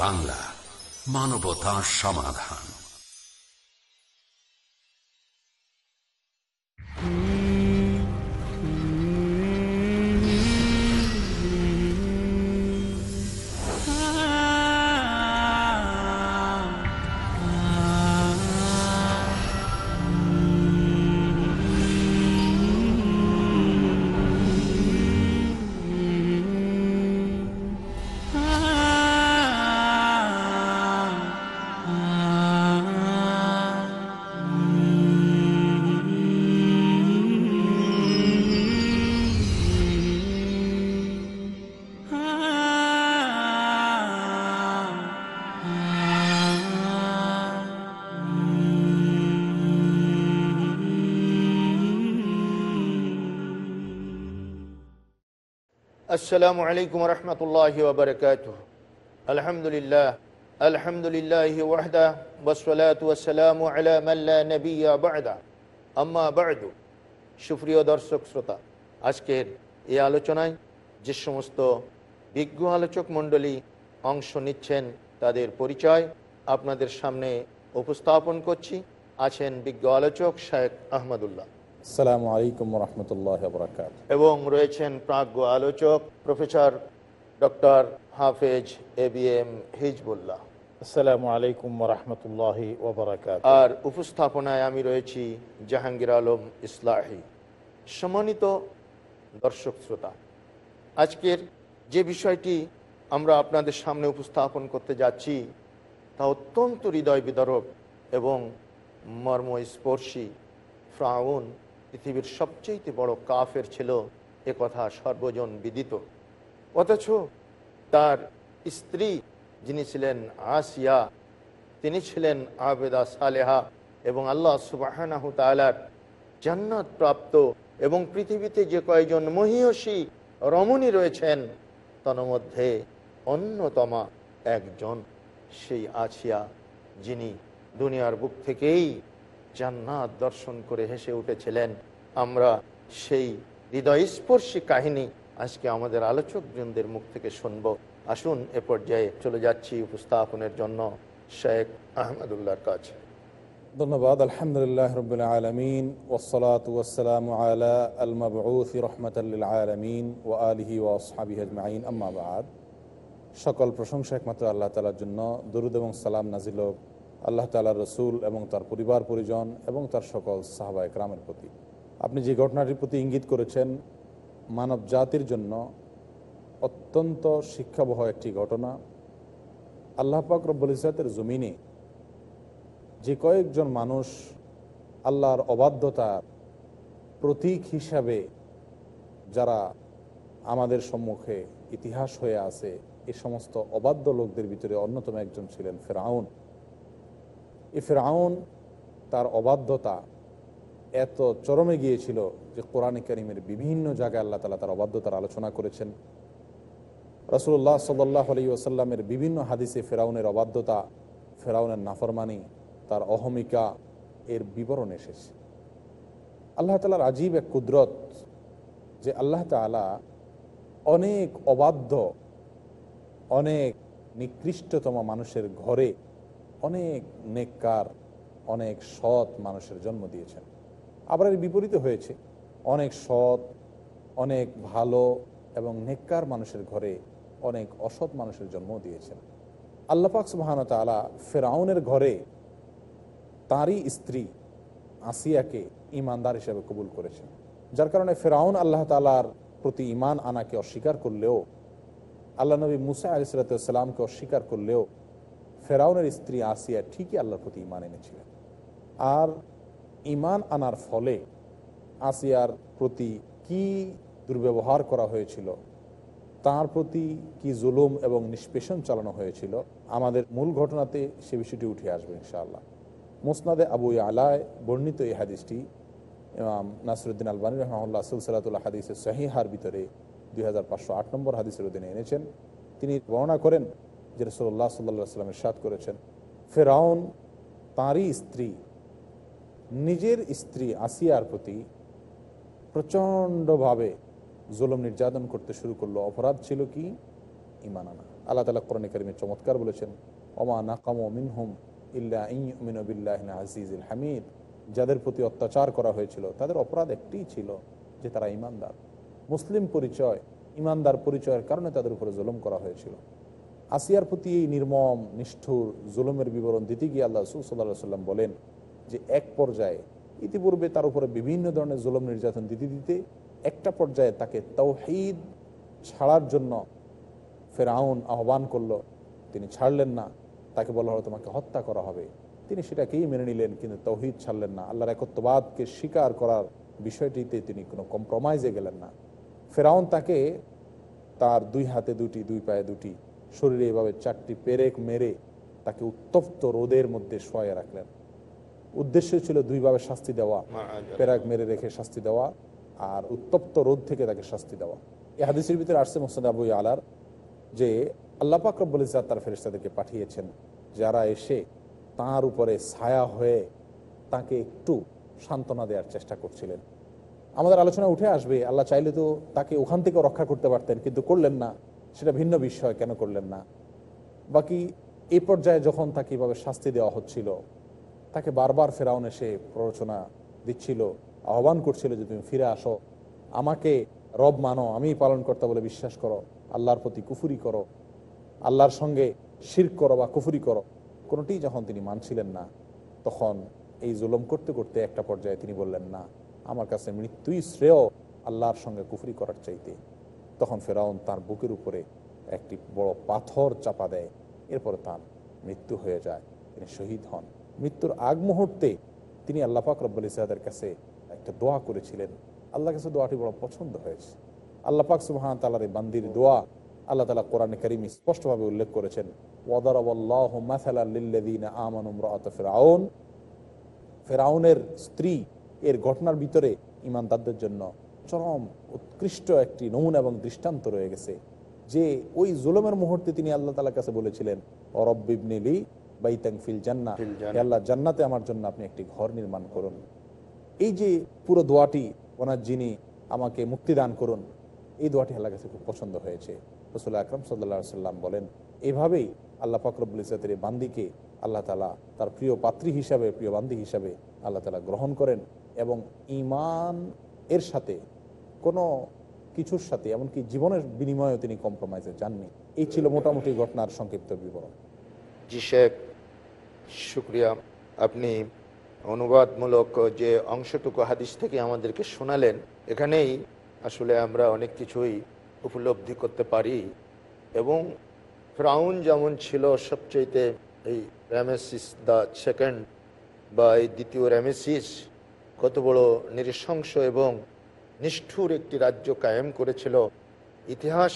বাংলা মানবতা সমাধান। আসসালামু আলাইকুম রহমতুল্লাহ ওবরকাত আলহামদুলিল্লাহ আলহামদুলিল্লাহ ওয়াহদা ওসলাত ওসালামু আলামাল্লা আম্মা বাদু সুপ্রিয় দর্শক শ্রোতা আজকের এই আলোচনায় যে সমস্ত বিজ্ঞ আলোচক মণ্ডলী অংশ নিচ্ছেন তাদের পরিচয় আপনাদের সামনে উপস্থাপন করছি। আছেন বিজ্ঞ আলোচক শায়েক আহমদুল্লাহ। আসসালামু আলাইকুম রহমতুল্লাহ বরকাত এবং রয়েছেন প্রাজ্ঞ আলোচক প্রফেসর ডক্টর হাফেজ এ বি এম হিজবুল্লাহ। আসসালামু আলাইকুম রহমতুল্লাহ ওবরাকাত আর উপস্থাপনায় আমি রয়েছি জাহাঙ্গীর আলম ইসলাহি সম্মানিত দর্শক শ্রোতা। আজকের যে বিষয়টি আমরা আপনাদের সামনে উপস্থাপন করতে যাচ্ছি তা অত্যন্ত হৃদয় বিদারক এবং মর্মস্পর্শী ফ্রাউন পৃথিবীর সবচেয়ে বড় কাফের ছিল এ কথা সর্বজন বিদিত। অথচ তার স্ত্রী যিনি ছিলেন আসিয়া, তিনি ছিলেন আবেদা সালেহা এবং আল্লাহ সুবাহ তালার জান্নাত প্রাপ্ত এবং পৃথিবীতে যে কয়েকজন মহিয়সী রমণী রয়েছেন, তন্মধ্যে অন্যতমা একজন সেই আসিয়া যিনি দুনিয়ার বুক থেকেই জান্নাত দর্শন করে হেসে উঠেছিলেন। আমরা সেই হৃদয়স্পর্শী কাহিনী আজকে আমাদের আলোচক বৃন্দের মুখ থেকে শুনব। আসুন এ পর্যায়ে চলে যাচ্ছি উপস্থাপনের জন্য শেখ আহমদুল্লাহর কাছে। ধন্যবাদ, আলহামদুলিল্লাহ রবিল আলমিন ওসলাত ওসালাম আলা আলমাবউথি রহমতাল্লিল আলমিন ও আলহি ও আসহাবি আজমাইন। আম্মাবাদ সকল প্রশংসা একমাত্র আল্লাহ তালার জন্য। দরুদ এবং সালাম নাজিল হোক আল্লাহ তালার রসুল এবং তার পরিবার, পরিজন এবং তার সকল সাহাবা একরামের প্রতি। আপনি যে ঘটনাটির প্রতি ইঙ্গিত করেছেন, মানব জাতির জন্য অত্যন্ত শিক্ষাবহ একটি ঘটনা। আল্লাহ পাক রব্বুল ইসরাতের জমিনে যে কয়েকজন মানুষ আল্লাহর অবাধ্যতার প্রতীক হিসাবে যারা আমাদের সম্মুখে ইতিহাস হয়ে আছে, এ সমস্ত অবাধ্য লোকদের ভিতরে অন্যতম একজন ছিলেন ফেরাউন। এই ফেরাউন তার অবাধ্যতা এত চরমে গিয়েছিল যে কোরআনে করিমের বিভিন্ন জায়গায় আল্লাহ তালা তার অবাধ্যতার আলোচনা করেছেন। রসুল্লাহ সাল্লাহ আলী ওসাল্লামের বিভিন্ন হাদিসে ফেরাউনের অবাধ্যতা ফেরাউনের নাফরমানি, তার অহমিকা এর বিবরণ এসেছে। আল্লাহ তালার আজীব এক কুদরত যে আল্লাহ তালা অনেক অবাধ্য, অনেক নিকৃষ্টতম মানুষের ঘরে অনেক নেককার, অনেক সৎ মানুষের জন্ম দিয়েছেন। আবার এর বিপরীতে হয়েছে, অনেক সৎ, অনেক ভালো এবং নেককার মানুষের ঘরে অনেক অসৎ মানুষের জন্ম দিয়েছেন। আল্লাপাক সুবাহান তালা ফেরাউনের ঘরে তাঁরই স্ত্রী আসিয়াকে ইমানদার হিসেবে কবুল করেছেন। যার কারণে ফেরাউন আল্লাহ তালার প্রতি ইমান আনাকে অস্বীকার করলেও, আল্লাহ নবী মুসা আলিসাল্লামকে অস্বীকার করলেও ফেরাউনের স্ত্রী আসিয়া ঠিকই আল্লাহর প্রতি ইমান এনেছিলেন আর ইমান আনার ফলে আসিয়ার প্রতি কি দুর্ব্যবহার করা হয়েছিল, তার প্রতি কি জুলুম এবং নিষ্পেষণ চালানো হয়েছিল, আমাদের মূল ঘটনাতে সে বিষয়টি উঠে আসবে ইনশাআল্লাহ। মুসনাদে আবু আলায় বর্ণিত এই হাদিসটি ইমাম নাসরুদ্দিন আলবানী রহমাল্লাহ সুলসালাতুল্লাহ হাদিসের সাহিহার ভিতরে দুই হাজার পাঁচশো আট নম্বর হাদিসের অধীনে এনেছেন। তিনি বর্ণনা করেন যে রসল্লাহ সাল্লা সাল্লামের সাদ করেছেন, ফেরাউন তাঁরই স্ত্রী, নিজের স্ত্রী আসিয়ার প্রতি প্রচণ্ডভাবে জুলম নির্যাতন করতে শুরু করল। অপরাধ ছিল কি? ইমান আনা। আল্লাহ তালা কোরআন করিমে চমৎকার বলেছেন, ওমা নাকামো মিনহুম ইল্লা ইমিনবিল্লাহ আজিজুল হামিদ। যাদের প্রতি অত্যাচার করা হয়েছিল, তাদের অপরাধ একটিই ছিল যে তারা ইমানদার মুসলিম পরিচয় ইমানদার পরিচয়ের কারণে তাদের উপরে জুলম করা হয়েছিল। আসিয়ার প্রতি এই নির্মম, নিষ্ঠুর, জুলুমের বিবরণ দিতে গিয়ে আল্লাহ সুসাল্লাহ সাল্লাম বলেন যে এক পর্যায়ে ইতিপূর্বে তার উপরে বিভিন্ন ধরনের জুলুম নির্যাতন দিতে দিতে একটা পর্যায়ে তাকে তৌহিদ ছাড়ার জন্য ফেরাউন আহ্বান করল। তিনি ছাড়লেন না। তাকে বলা হলো, তোমাকে হত্যা করা হবে। তিনি সেটাকেই মেনে নিলেন, কিন্তু তৌহিদ ছাড়লেন না। আল্লাহর একত্ববাদকে স্বীকার করার বিষয়টিতে তিনি কোনো কম্প্রোমাইজে গেলেন না। ফেরাউন তাকে তার দুই হাতে দুটি, দুই পায়ে দুটি শরীরে এভাবে চারটি পেরেক মেরে তাকে উত্তপ্ত রোদের মধ্যে শোয়া রাখলেন। উদ্দেশ্য ছিল দুইভাবে শাস্তি দেওয়া। পেরাক মেরে রেখে শাস্তি দেওয়া আর উত্তপ্ত রোদ থেকে তাকে শাস্তি দেওয়া। এই হাদিসের ভিতরে আসছে মোসাদ আবু আলার যে আল্লাহ পাকরবুল ইজাত তার ফেরিস্তাদেরকে পাঠিয়েছেন যারা এসে তার উপরে ছায়া হয়ে তাকে একটু সান্ত্বনা দেওয়ার চেষ্টা করছিলেন। আমাদের আলোচনা উঠে আসবে আল্লাহ চাইলে তো তাকে ওখান থেকে রক্ষা করতে পারতেন কিন্তু করলেন না। সেটা ভিন্ন বিষয়, কেন করলেন না? বাকি এই পর্যায়ে যখন তাকে এভাবে শাস্তি দেওয়া হচ্ছিল, তাকে বারবার ফেরাউন এসে প্ররোচনা দিচ্ছিল, আহ্বান করছিল যে তুমি ফিরে আসো। আমাকে রব মানো আমি পালন কর্তা বলে বিশ্বাস করো, আল্লাহর প্রতি কুফুরি করো, আল্লাহর সঙ্গে শির করো বা কুফুরি করো। কোনোটি যখন তিনি মানছিলেন না, তখন এই জুলম করতে করতে একটা পর্যায়ে তিনি বললেন, না, আমার কাছে মৃত্যুই শ্রেয় আল্লাহর সঙ্গে কুফরি করার চাইতে। তখন ফেরাউন তার বুকের উপরে একটি বড় পাথর চাপা দেয়। এরপরে তার মৃত্যু হয়ে যায়। তিনি শহীদ হন। মৃত্যুর আগ মুহূর্তে তিনি আল্লাহ পাক রব্বুল ইসাদের কাছে একটা দোয়া করেছিলেন। আল্লাহ কাছে দোয়াটি বড় পছন্দ হয়েছে। আল্লাহ পাক সুবাহান তালার এই বান্দির দোয়া আল্লাহ তালা কোরআন করিম স্পষ্টভাবে উল্লেখ করেছেন ফেরাউনের স্ত্রী এর ঘটনার ভিতরে ইমানদারদের জন্য চরম উৎকৃষ্ট একটি নমুনা এবং দৃষ্টান্ত রয়ে গেছে যে ওই জুলমের মুহূর্তে তিনি আল্লাহ তালার কাছে বলেছিলেন অরব্বিবনিলি বাইতাং ফিল জান্না। আল্লাহ জান্নাতে আমার জন্য আপনি একটি ঘর নির্মাণ করুন এই যে পুরো দোয়াটি ওনার যিনি আমাকে মুক্তি দান করুন এই দোয়াটি আল্লাহ কাছে খুব পছন্দ হয়েছে রসুল আকরম সাল্লা সাল্লাম বলেন এভাবেই আল্লাহ ফকরবুল ইসলাতের এই বান্দিকে আল্লাহ তালা তার প্রিয় পাত্রী হিসাবে প্রিয় বান্দি হিসাবে আল্লাহ তালা গ্রহণ করেন এবং ইমান এর সাথে কোনো কিছুর সাথে, এমনকি জীবনের বিনিময়েও তিনি কম্প্রোমাইজে যাননি। এই ছিল মোটামুটি ঘটনার সংক্ষিপ্ত বিবরণ। জি শেখ, শুক্রিয়া। আপনি অনুবাদমূলক যে অংশটুকু হাদিস থেকে আমাদেরকে শোনালেন, এখানেই আসলে আমরা অনেক কিছুই উপলব্ধি করতে পারি। এবং ফ্রাউন যেমন ছিল সবচেয়েতে এই র্যামেসিস দ্য সেকেন্ড বা এই দ্বিতীয় র্যামেসিস, কত বড় নৃশংস এবং নিষ্ঠুর একটি রাজ্য কায়েম করেছিল। ইতিহাস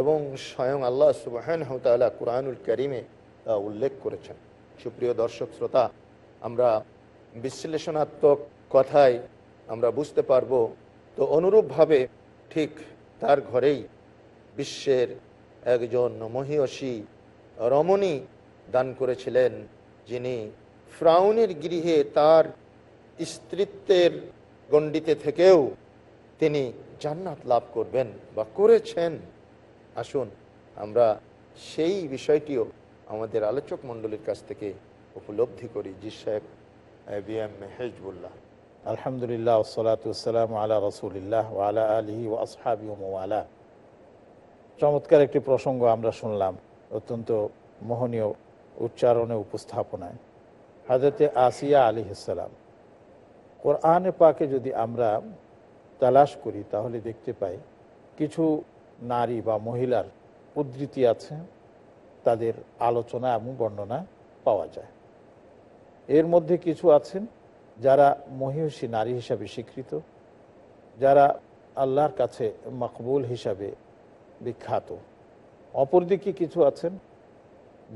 এবং স্বয়ং আল্লাহ সুবাহান তালা কুরআনুল করিমে তা উল্লেখ করেছেন। সুপ্রিয় দর্শক, শ্রোতা, আমরা বিশ্লেষণাত্মক কথায় আমরা বুঝতে পারব তো অনুরূপভাবে ঠিক তার ঘরেই বিশ্বের একজন মহিয়সী রমণী দান করেছিলেন, যিনি ফ্রাউনের গৃহে তার স্ত্রীত্বের গণ্ডিতে থেকেও তিনি জান্নাত লাভ করবেন বা করেছেন। আসুন, আমরা সেই বিষয়টিও আমাদের আলোচক মণ্ডলীর কাছ থেকে উপলব্ধি করি। জি সাহেব বি এম হেজবুল্লাহ। আলহামদুলিল্লাহ সালাতাম আলা রসুলিল্লাহ ওয়ালা আলহি ও আসহাবি ওয়ালা চমৎকার একটি প্রসঙ্গ আমরা শুনলাম, অত্যন্ত মোহনীয় উচ্চারণে উপস্থাপনায়। হাজরতে আসিয়া আলী ইসালাম কোরআনে পাকে যদি আমরা তালাশ করি, তাহলে দেখতে পাই কিছু নারী বা মহিলার উদ্ধৃতি আছে, তাদের আলোচনা এবং বর্ণনা পাওয়া যায়। এর মধ্যে কিছু আছেন যারা মহিষী নারী হিসাবে স্বীকৃত, যারা আল্লাহর কাছে মকবুল হিসাবে বিখ্যাত। অপরদিকে কিছু আছেন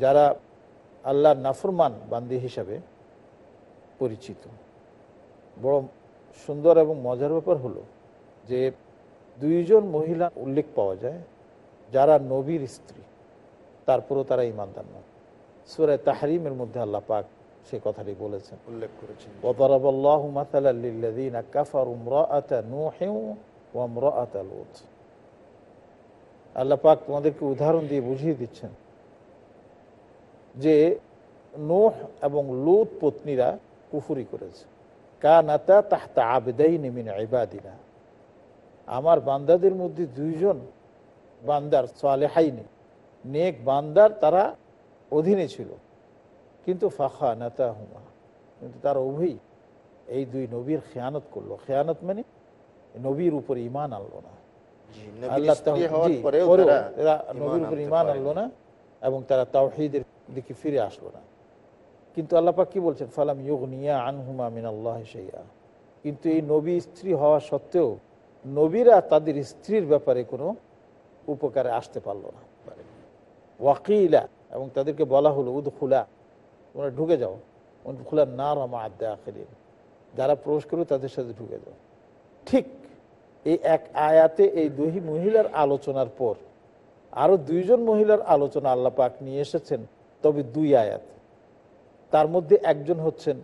যারা আল্লাহর নাফরমান বান্দি হিসাবে পরিচিত। বড় সুন্দর এবং মজার ব্যাপার হলো যে দুইজন মহিলা উল্লেখ পাওয়া যায় যারা নবীর স্ত্রী তারপরও তারা ইমানদার নয়। সুরায় তাহারিমের মধ্যে আল্লাহ পাক সে কথাটি বলেছেন। উল্লেখ করেছেন। আল্লাহ পাক তোমাদেরকে উদাহরণ দিয়ে বুঝিয়ে দিচ্ছেন যে নোহ এবং লুত পত্নীরা কুফুরি করেছে। কানাতা তাহতা আবেদাই নেমিন আইবাদিনা আমার বান্দাদের মধ্যে দুইজন বান্দার সালেহাইনি। নেক বান্দার তারা অধীনে ছিল। কিন্তু ফাখা নাতা হুমা কিন্তু তারা উভয়ই এই দুই নবীর খেয়ানত করল। খেয়ানত মানে নবীর উপর ইমান আনলো না। আল্লাহ নবীর উপর ইমান আনলো না এবং তারা তাওহিদের দিকে ফিরে আসলো না। কিন্তু আল্লাপাক কি বলছেন? ফালাম ইয়োগ নিয়া আনহুমা মিন আল্লাহ সেইয়া কিন্তু এই নবী স্ত্রী হওয়া সত্ত্বেও নবীরা তাদের স্ত্রীর ব্যাপারে কোনো উপকারে আসতে পারল না। ওয়াকিলা, এবং তাদেরকে বলা হলো উদ খুলা তোমরা ঢুকে যাও। উদ খুলা না রমা আদ্যা আখেরিন যারা প্রবেশ করবে, তাদের সাথে ঢুকে যাও। ঠিক এই এক আয়াতে এই দুই মহিলার আলোচনার পর আরও দুইজন মহিলার আলোচনা আল্লাহ পাক নিয়ে এসেছেন, তবে দুই আয়াত। তার মধ্যে একজন হচ্ছেন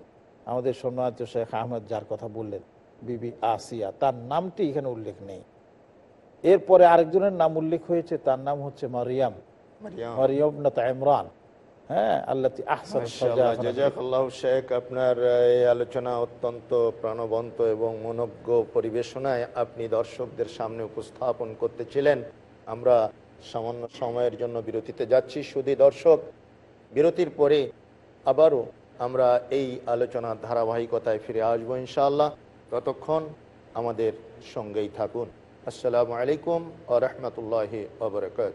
আমাদের সম্মানিত শেখ আহমদ, যার কথা বললেন। বিবি আসিয়া। তার নামটি এখানে উল্লেখ নেই। এরপরে আরেকজনের নাম উল্লেখ হয়েছে তার নাম হচ্ছে মারিয়াম। মারিয়াম। না ইমরান। হ্যাঁ আল্লাহ আহসান মাশাআল্লাহ, জাযাকাল্লাহু শেখ আপনার এই আলোচনা অত্যন্ত প্রাণবন্ত এবং মনজ্ঞ পরিবেশনায় আপনি দর্শকদের সামনে উপস্থাপন করতেছিলেন। আমরা সামান্য সময়ের জন্য বিরতিতে যাচ্ছি। শুধু দর্শক বিরতির পরে আবারও আমরা এই আলোচনার ধারাবাহিকতায় ফিরে আসব ইনশাআল্লাহ। ততক্ষণ আমাদের সঙ্গেই থাকুন। আসসালামু আলাইকুম আ রহমতুল্লাহ আবরকাত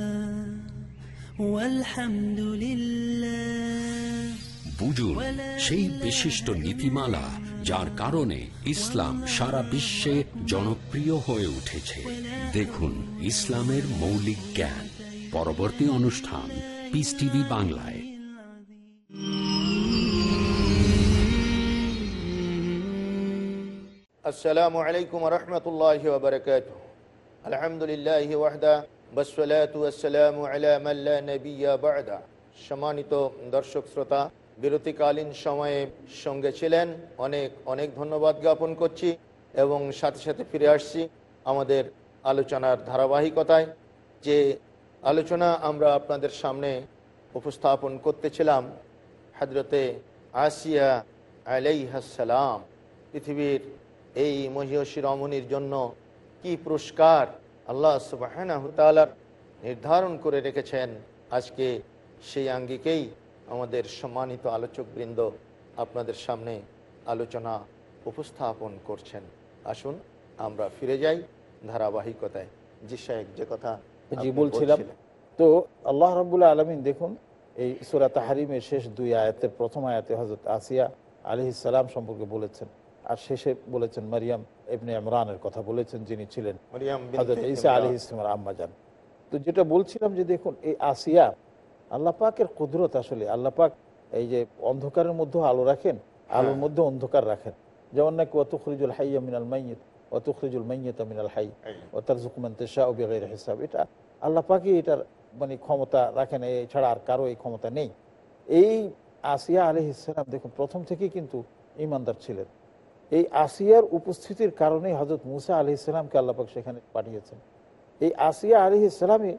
বুঝুন সেই বিশিষ্ট নীতিমালা যার কারণে ইসলাম সারা বিশ্বে জনপ্রিয় হয়ে উঠেছে। দেখুন ইসলামের মৌলিক জ্ঞান। পরবর্তী অনুষ্ঠান পিস টিভি বাংলায়। আসসালামু আলাইকুম রহমতুল্লাহ আলহামদুলিল্লাহ ওয়াহদা সম্মানিত দর্শক শ্রোতা, বিরতিকালীন সময়ে সঙ্গে ছিলেন। অনেক অনেক ধন্যবাদ জ্ঞাপন করছি এবং সাথে সাথে ফিরে আসছি আমাদের আলোচনার ধারাবাহিকতায়। যে আলোচনা আমরা আপনাদের সামনে উপস্থাপন করতেছিলাম হজরতে আসিয়া আলাইহাসালাম পৃথিবীর এই মহিষী রমণীর জন্য কি পুরস্কার আল্লাহ সুবাহ নির্ধারণ করে রেখেছেন আজকে সেই আঙ্গিকেই আমাদের সম্মানিত আলোচকবৃন্দ আপনাদের সামনে আলোচনা উপস্থাপন করছেন। আসুন আমরা ফিরে যাই ধারাবাহিকতায়। জি সাহেব যে কথা জি বলছিলাম। তো আল্লাহ রাবুল্লাহ আলমিন দেখুন এই সুরা তাহারিমের শেষ দুই আয়াতের প্রথম আয়াতে হজরত আসিয়া আলি সালাম সম্পর্কে বলেছেন। আর শেষে বলেছেন মারিয়াম এমনি ইমরানের কথা বলেছেন যিনি ছিলেন হজরত ঈসা আলী ইসলামের আম্মা যান। তো যেটা বলছিলাম যে দেখুন এই আসিয়া আল্লাহ পাকের কুদরত আসলে আল্লাহ পাক এই যে অন্ধকারের মধ্যে আলো রাখেন আলোর মধ্যে অন্ধকার রাখেন। যেমন নাকি অত খরিজুল হাইয়া মিনাল মাইয়িত অত খরিজুল মাইয়িত মিনাল হাই ও তার জুকুমান তেশা ও বেগের হিসাব। এটা আল্লাহ পাকই এটার মানে ক্ষমতা রাখেন এছাড়া আর কারও এই ক্ষমতা নেই। এই আসিয়া আলি ইসলাম দেখুন প্রথম থেকেই কিন্তু ইমানদার ছিলেন। এই আসিয়ার উপস্থিতির কারণেই হজরত মুসা আলি ইসলামকে আল্লাপাক সেখানে পাঠিয়েছেন। এই আসিয়া আলি ইসলামই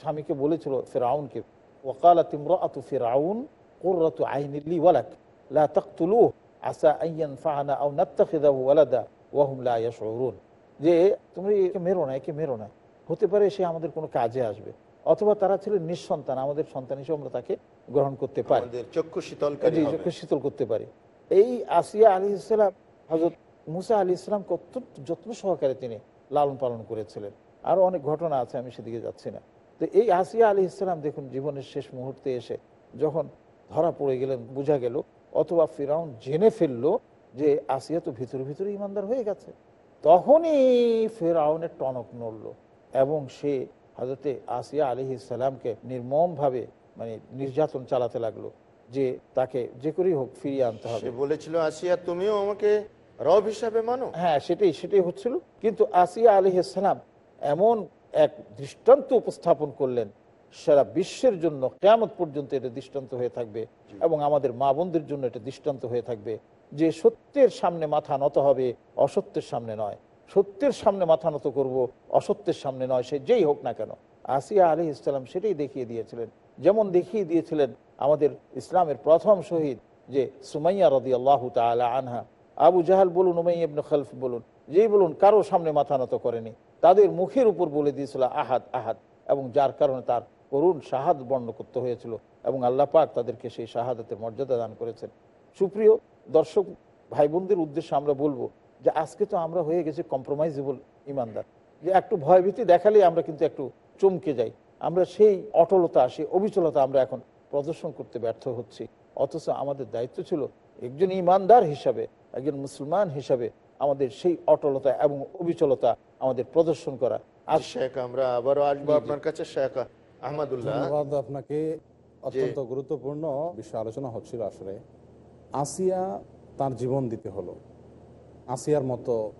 স্বামীকে বলেছিল ফেরাউনকে ওকালা তিমরাতু ফেরাউন কুররাতু আইনিল্লি ওয়ালাক লা তাকতুলুহ আসা আইয়ান ফাহানা আও নাত্তাখিদাহু ওয়ালাদা ওয়াহুম লা ইয়াশউরুন। যে তুমি একে মেরো না একে মেরো না। হতে পারে সে আমাদের কোনো কাজে আসবে অথবা তারা ছিলেন নিঃসন্তান আমাদের সন্তান হিসেবে আমরা তাকে গ্রহণ করতে পারি। চক্ষু হবে। চোখে শীতল করতে পারি। এই আসিয়া আলী ইসলাম হজরত মুসা আলী ইসলামকে অত্যন্ত যত্ন সহকারে তিনি লালন পালন করেছিলেন। আরও অনেক ঘটনা আছে, আমি সেদিকে যাচ্ছি না। তো এই আসিয়া আলী ইসলাম দেখুন, জীবনের শেষ মুহূর্তে এসে যখন ধরা পড়ে গেলেন, বোঝা গেল, অথবা ফিরাউন জেনে ফেলল যে আসিয়া তো ভিতরে ভিতরে ইমানদার হয়ে গেছে। তখনই ফেরাউনের টনক নড়লো এবং সে হজরতে আসিয়া আলী ইসলামকে নির্মমভাবে মানে নির্যাতন চালাতে লাগল যে তাকে যে করেই হোক ফিরিয়ে আনতে হবে। বলেছিল, আসিয়া তুমিও আমাকে রব হিসাবে মানো? হ্যাঁ সেটাই সেটাই হচ্ছিল। কিন্তু আসিয়া আলী ইসলাম এমন এক দৃষ্টান্ত উপস্থাপন করলেন সারা বিশ্বের জন্য কেয়ামত পর্যন্ত এটা দৃষ্টান্ত হয়ে থাকবে এবং আমাদের মা বোনদের জন্য এটা দৃষ্টান্ত হয়ে থাকবে যে সত্যের সামনে মাথা নত হবে অসত্যের সামনে নয়। সত্যের সামনে মাথা নত করব অসত্যের সামনে নয় সে যেই হোক না কেন। আসিয়া আলী ইসলাম সেটাই দেখিয়ে দিয়েছিলেন। যেমন দেখিয়ে দিয়েছিলেন আমাদের ইসলামের প্রথম শহীদ যে সুমাইয়া রদি আল্লাহ তালা আনহা আবু জাহাল বলুন, উমাই ইবনে খালফ বলুন, যেই বলুন, কারও সামনে মাথা নত করেনি। তাদের মুখের উপর বলে দিয়েছিল, আহাদ আহাদ, এবং যার কারণে তার করুণ শাহাদ বর্ণ করতে হয়েছিল, এবং আল্লাহ পাক তাদেরকে সেই শাহাদাতের মর্যাদা দান করেছেন। সুপ্রিয় দর্শক ভাই বোনদের উদ্দেশ্যে আমরা বলব যে, আজকে তো আমরা হয়ে গেছি কম্প্রোমাইজেবল ইমানদার। যে, একটু ভয়ভীতি দেখালেই আমরা কিন্তু একটু চমকে যাই। আমরা সেই অটলতা, সেই অবিচলতা আমরা এখন প্রদর্শন করতে ব্যর্থ হচ্ছি। অথচ আমাদের দায়িত্ব ছিল একজন ইমানদার হিসাবে একজন মুসলমান হিসাবে আমাদের সেই অটলতা এবং অবিচলতা আমাদের প্রদর্শন করা। আর শেখ আমরা আবারও আসব আপনার কাছে শেখ আহমদুল্লাহ। ধন্যবাদ আপনাকে। অত্যন্ত গুরুত্বপূর্ণ বিষয় আলোচনা হচ্ছিল আসলে। আসিয়া তার জীবন দিতে হলো। আসিয়ার মতো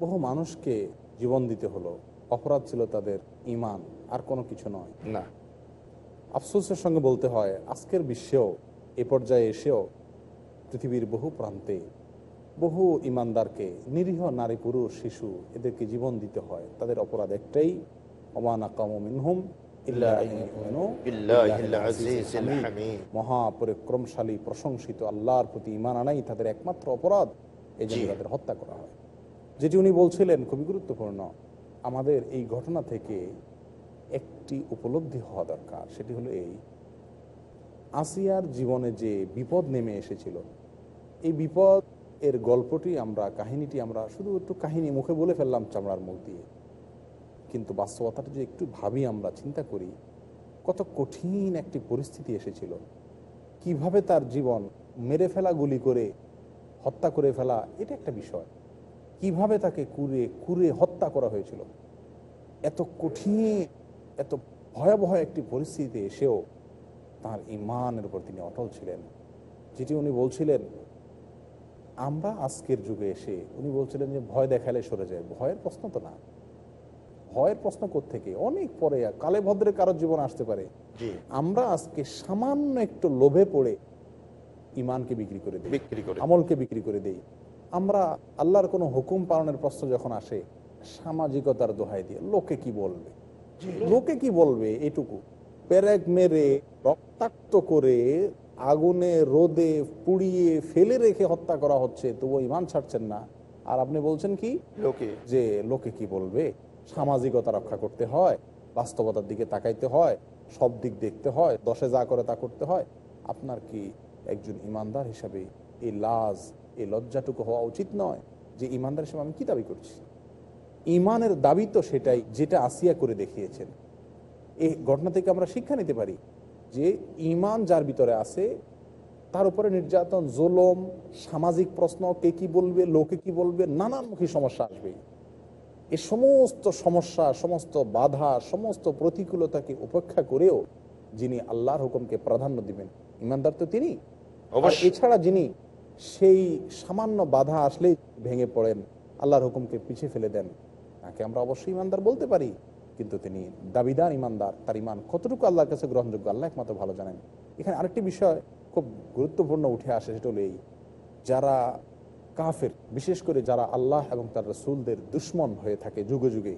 বহু মানুষকে জীবন দিতে হলো। অপরাধ ছিল তাদের ইমান আর কোনো কিছু নয়। না। আফসোসের সঙ্গে বলতে হয় আজকের বিশ্বেও এ পর্যায়ে এসেও পৃথিবীর বহু প্রান্তে বহু ইমানদারকে নিরীহ নারী পুরুষ শিশু এদেরকে জীবন দিতে হয়। তাদের অপরাধ একটাই অমান আকাম মিনহুম। মহাপরিক্রমশালী প্রশংসিত আল্লাহর প্রতি ইমান আনাই তাদের একমাত্র অপরাধ। এই জন্য তাদের হত্যা করা হয়। যেটি উনি বলছিলেন খুবই গুরুত্বপূর্ণ আমাদের এই ঘটনা থেকে একটি উপলব্ধি হওয়া দরকার। সেটি হলো এই আসিয়ার জীবনে যে বিপদ নেমে এসেছিল এই বিপদ এর গল্পটি আমরা, কাহিনীটি আমরা শুধু একটু কাহিনী মুখে বলে ফেললাম চামড়ার মুখ দিয়ে। কিন্তু বাস্তবতাটা যদি একটু ভাবি আমরা, চিন্তা করি, কত কঠিন একটি পরিস্থিতি এসেছিল। কীভাবে তার জীবন মেরে ফেলা, গুলি করে হত্যা করে ফেলা, এটা একটা বিষয়। কীভাবে তাকে কুরে কুরে হত্যা করা হয়েছিল। এত কঠিন, এত ভয়াবহ একটি পরিস্থিতিতে এসেও তার ইমানের উপর তিনি অটল ছিলেন। যেটি উনি বলছিলেন আমরা আজকের যুগে এসে উনি বলছিলেন যে ভয় দেখালে সরে যায়। ভয়ের প্রশ্ন তো না। ভয়ের প্রশ্ন থেকে অনেক পরে কালে ভদ্রে কারোর জীবন আসতে পারে। আমরা আজকে সামান্য একটু লোভে পড়ে ইমানকে বিক্রি করে দিই। বিক্রি করে আমলকে বিক্রি করে দেই। আমরা আল্লাহর কোনো হুকুম পালনের প্রশ্ন যখন আসে সামাজিকতার দোহাই দিয়ে লোকে কি বলবে? লোকে কি বলবে? এটুকু। পেরেক মেরে রক্তাক্ত করে আগুনে রোদে পুড়িয়ে ফেলে রেখে হত্যা করা হচ্ছে তবুও ইমান ছাড়ছেন না। আর আপনি বলছেন কি? লোকে। যে লোকে কি বলবে? সামাজিকতা রক্ষা করতে হয় বাস্তবতার দিকে তাকাইতে হয় সব দিক দেখতে হয় দশে যা করে তা করতে হয়। আপনার কি একজন ইমানদার হিসাবে এই লাজ এই লজ্জাটুকু হওয়া উচিত নয় যে ইমানদার হিসেবে আমি কি দাবি করছি? ইমানের দাবি তো সেটাই যেটা আসিয়া করে দেখিয়েছেন। এই ঘটনা থেকে আমরা শিক্ষা নিতে পারি। যে ইমান যার ভিতরে আছে তার উপরে নির্যাতন জুলম সামাজিক প্রশ্ন কে কি বলবে লোকে কি বলবে নানানমুখী সমস্যা আসবে এ সমস্ত সমস্যা সমস্ত বাধা সমস্ত প্রতিকূলতাকে উপেক্ষা করেও যিনি আল্লাহর হুকুমকে প্রাধান্য দিবেন ইমানদার তো তিনি। এছাড়া যিনি সেই সামান্য বাধা আসলেই ভেঙে পড়েন আল্লাহর হুকুমকে পিছিয়ে ফেলে দেন তাকে আমরা অবশ্যই ইমানদার বলতে পারি। কিন্তু তিনি দাবিদার, ইমানদার, তার ইমান কতটুকু আল্লাহর কাছে গ্রহণযোগ্য, আল্লাহ একমাত্র ভালো জানেন। এখানে আরেকটি বিষয় খুব গুরুত্বপূর্ণ উঠে আসে, সেটা হলো এই, যারা কাফের, বিশেষ করে যারা আল্লাহ এবং তার রসুলদের দুশ্মন হয়ে থাকে যুগে যুগে,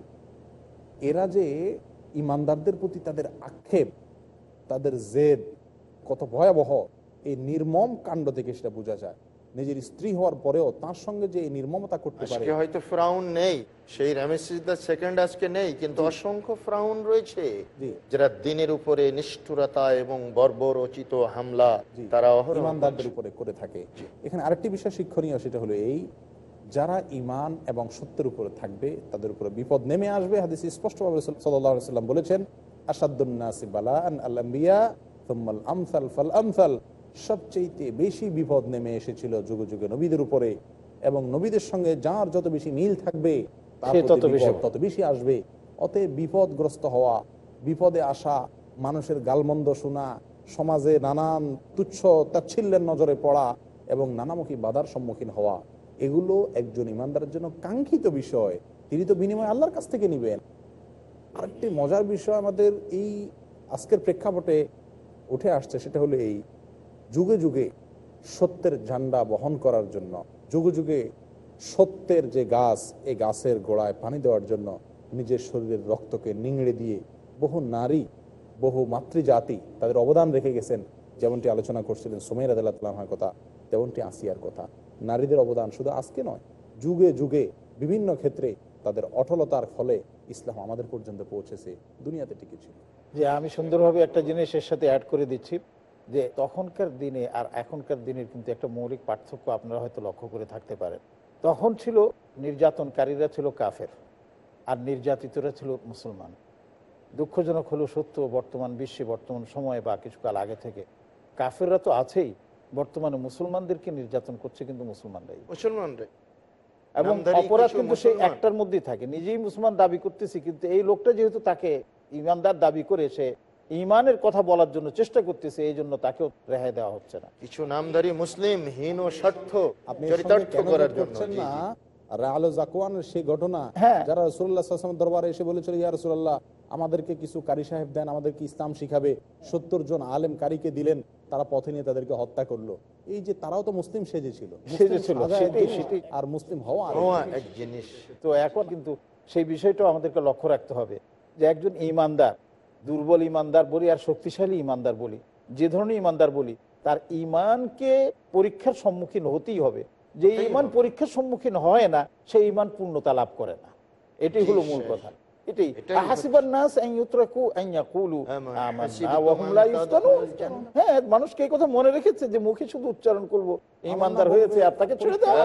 এরা যে ইমানদারদের প্রতি তাদের আক্ষেপ, তাদের জেদ, কত ভয়াবহ, এই নির্মম কাণ্ড থেকে সেটা বোঝা যায়। নিজের স্ত্রী হওয়ার পরেও তার সঙ্গে যে নির্মমতা করতে পারে। হয়তো ফ্রাউন নেই সেই রামেসিস দ্য সেকেন্ড আজকে নেই কিন্তু অসংখ্য ফ্রাউন রয়েছে যারা দিনের উপরে নিষ্ঠুরতা এবং বর্বরচিত হামলা তারা ইমানদারদের উপরে করে থাকে। এখানে আরেকটি বিষয় শিক্ষণীয় সেটা হলো এই যারা ইমান এবং সত্যের উপরে থাকবে তাদের উপরে বিপদ নেমে আসবে। হাদিস স্পষ্টভাবে সাল্লাহ সাল্লাম বলেছেন আসাদুন্নাসি বালা আন আল্লাম্বিয়া সবচেয়ে বেশি বিপদ নেমে এসেছিল যুগে যুগে নবীদের উপরে এবং নবীদের সঙ্গে যার যত বেশি মিল থাকবে তত বেশি আসবে। অতএব বিপদগ্রস্ত হওয়া বিপদে আসা মানুষের গালমন্দ শোনা সমাজে নানান তুচ্ছ তাচ্ছিল্যের নজরে পড়া এবং নানামুখী বাধার সম্মুখীন হওয়া এগুলো একজন ইমানদারের জন্য কাঙ্ক্ষিত বিষয়। তিনি তো বিনিময় আল্লাহর কাছ থেকে নিবেন। আরেকটি মজার বিষয় আমাদের এই আজকের প্রেক্ষাপটে উঠে আসছে সেটা হলো এই। যুগে যুগে সত্যের ঝান্ডা বহন করার জন্য, যুগে যুগে সত্যের যে গাছ এই গাছের গোড়ায় পানি দেওয়ার জন্য নিজের শরীরের রক্তকে নিংড়ে দিয়ে বহু নারী, বহু মাতৃজাতি তাদের অবদান রেখে গেছেন। যেমনটি আলোচনা করছিলেন সোমের আদালতার কথা, তেমনটি আসিয়ার কথা। নারীদের অবদান শুধু আজকে নয়, যুগে যুগে বিভিন্ন ক্ষেত্রে তাদের অটলতার ফলে ইসলাম আমাদের পর্যন্ত পৌঁছেছে, দুনিয়াতে টিকে যে আমি সুন্দরভাবে একটা জিনিস এর সাথে অ্যাড করে দিচ্ছি। যে তখনকার দিনে আর এখনকার দিনের কিন্তু একটা মৌলিক পার্থক্য আপনারা হয়তো লক্ষ্য করে থাকতে পারেন। তখন ছিল নির্যাতনকারীরা ছিল কাফের আর নির্যাতিতরা ছিল মুসলমান। দুঃখজনক হলো সত্য বর্তমান বিশ্বে বর্তমান সময়ে বা কিছুকাল আগে থেকে কাফেররা তো আছেই। বর্তমানে মুসলমানদেরকে নির্যাতন করছে কিন্তু মুসলমানরাই। মুসলমানরা এবং অপরাধ কিন্তু সেই একটার মধ্যেই থাকে। নিজেই মুসলমান দাবি করতেছি কিন্তু এই লোকটা যেহেতু তাকে ইমানদার দাবি করে সে ইমানের কথা বলার জন্য চেষ্টা করতেছে এই জন্য তাকেও রেহাই দেওয়া হচ্ছে না কিছু নামধারী মুসলিম হীন ও স্বার্থ চরিতার্থ করার জন্য আলো সেই ঘটনা হ্যাঁ। যারা রসুল্লাহ দরবারে এসে বলেছিল ইয়া রসুল্লাহ আমাদেরকে কিছু কারি সাহেব দেন আমাদেরকে ইসলাম শিখাবে সত্তর জন আলেম কারিকে দিলেন তারা পথে নিয়ে তাদেরকে হত্যা করল এই যে তারাও তো মুসলিম সেজেছিল। আর মুসলিম হওয়া। এক জিনিস তো এখন কিন্তু সেই বিষয়টাও আমাদেরকে লক্ষ্য রাখতে হবে যে একজন ইমানদার দুর্বল ইমানদার বলি আর শক্তিশালী ইমানদার বলি যে ধরনের ইমানদার বলি তার ইমানকে পরীক্ষার সম্মুখীন হতেই হবে। যে ইমান পরীক্ষার সম্মুখীন হয় না সেই ইমান পূর্ণতা লাভ করে না। এটাই হলো মূল কথা। এটাই। নাস। হ্যাঁ মানুষকে এই কথা মনে রেখেছে যে মুখে শুধু উচ্চারণ করব ইমানদার হয়েছে আর তাকে ছেড়ে দেওয়া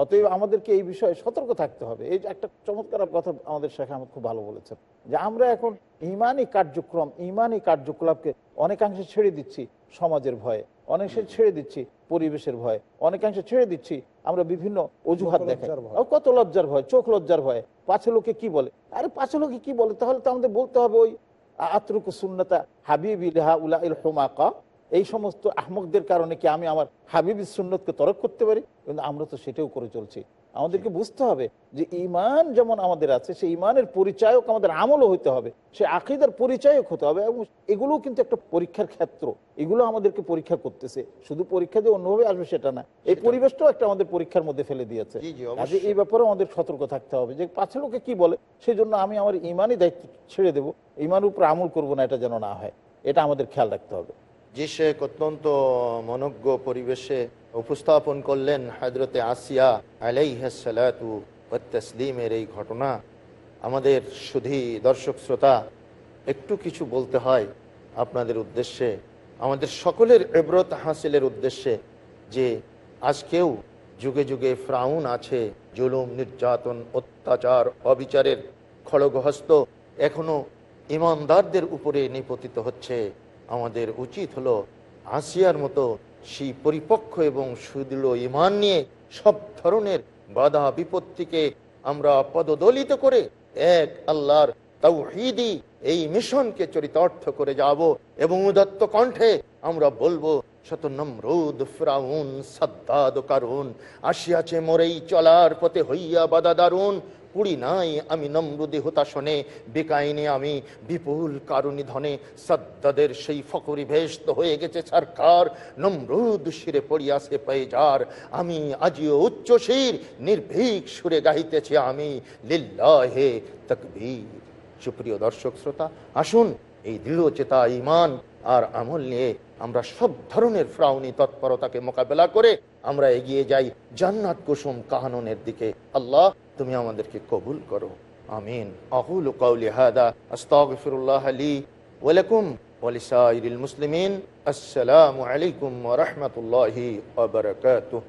অতএব আমাদেরকে এই বিষয়ে সতর্ক থাকতে হবে। এই একটা চমৎকার কথা আমাদের শেখ আহমদ খুব ভালো বলেছেন যে আমরা এখন ইমানই কার্যক্রম ইমানই কার্যকলাপকে অনেকাংশে ছেড়ে দিচ্ছি সমাজের ভয়ে। অনেকাংশে ছেড়ে দিচ্ছি পরিবেশের ভয় অনেকাংশে ছেড়ে দিচ্ছি আমরা বিভিন্ন অজুহাত দেখার দেখাই। কত লজ্জার ভয় চোখ লজ্জার ভয়। পাছে লোকে কি বলে? আরে পাছে লোকে কি বলে? তাহলে তো আমাদের বলতে হবে ওই আতরুকু সুন্নতা হাবিব ইহা উলা ইল হোমাকা। এই সমস্ত আহমকদের কারণে কি আমি আমার হাবিব সুন্নতকে তরক করতে পারি? কিন্তু আমরা তো সেটাও করে চলছি। আমাদেরকে বুঝতে হবে যে ইমান যেমন আমাদের আছে সেই ইমানের পরিচায়ক আমাদের আমলও হতে হবে সে আকিদার পরিচায়ক হতে হবে এবং এগুলোও কিন্তু একটা পরীক্ষার ক্ষেত্র। এগুলো আমাদেরকে পরীক্ষা করতেছে। শুধু পরীক্ষা দিয়ে অন্যভাবে আসবে সেটা না। এই পরিবেশটাও একটা আমাদের পরীক্ষার মধ্যে ফেলে দিয়েছে। কাজে এই ব্যাপারেও আমাদের সতর্ক থাকতে হবে যে পাছে লোকে কি বলে সেই জন্য আমি আমার ইমানই দায়িত্ব ছেড়ে দেবো। ইমানের উপর আমল করব না এটা যেন না হয়। এটা আমাদের খেয়াল রাখতে হবে। যে সে অত্যন্ত মনজ্ঞ পরিবেশে উপস্থাপন করলেন হাজরতে আসিয়া আলাইহাসালাতু তসলিমের এই ঘটনা। আমাদের শুধু দর্শক শ্রোতা, একটু কিছু বলতে হয় আপনাদের উদ্দেশ্যে, আমাদের সকলের এব্রত হাসিলের উদ্দেশ্যে যে আজকেও যুগে যুগে ফ্রাউন আছে, জুলুম, নির্যাতন, অত্যাচার, অবিচারের খড়গহস্ত এখনও ইমানদারদের উপরে নিপতিত হচ্ছে। আমাদের উচিত হলো আসিয়ার মতো সেই পরিপক্ষ এবং সুদৃঢ় ইমান নিয়ে সব ধরনের বাধা বিপত্তিকে আমরা পদদলিত করে এক আল্লাহর তাওহীদি এই মিশনকে চরিতার্থ করে যাব এবং উদত্ত কণ্ঠে আমরা বলব, শত নমরুদ ফ্রাউন সাদ্দাদ কারুন, আসিয়াছে মোরেই চলার পথে হইয়া বাদা দারুণ। কুড়ি নাই, আমি নমরুদি হতাশনে বেকাইনে আমি বিপুল কারুণী ধনে সাদ্দাদের সেই ফকরি ভেস্ত হয়ে গেছে সরকার নমরুদ শিরে পড়িয়াছে পেজার আমি আজিও উচ্চ শির, নির্ভীক সুরে গাইতেছি আমি, লিল্লাহে তকবীর। সুপ্রিয় দর্শক শ্রোতা, আসুন এই দৃঢ় চেতা ইমান আর আমল নিয়ে আমরা সব ধরনের ফ্রাউনি তৎপরতাকে মোকাবেলা করে আমরা এগিয়ে যাই জান্নাত কুসুম কাহাননের দিকে। আল্লাহ তুমি আমাদেরকে কবুল করো। আমিন। আকুল কাউলি হাদা, আস্তাগফিরুল্লাহ লি ওয়া লাকুম ওয়া লিসাইরিল মুসলিমিন। আসসালামু আলাইকুম ওয়া রাহমাতুল্লাহি ওয়া বারাকাতুহু।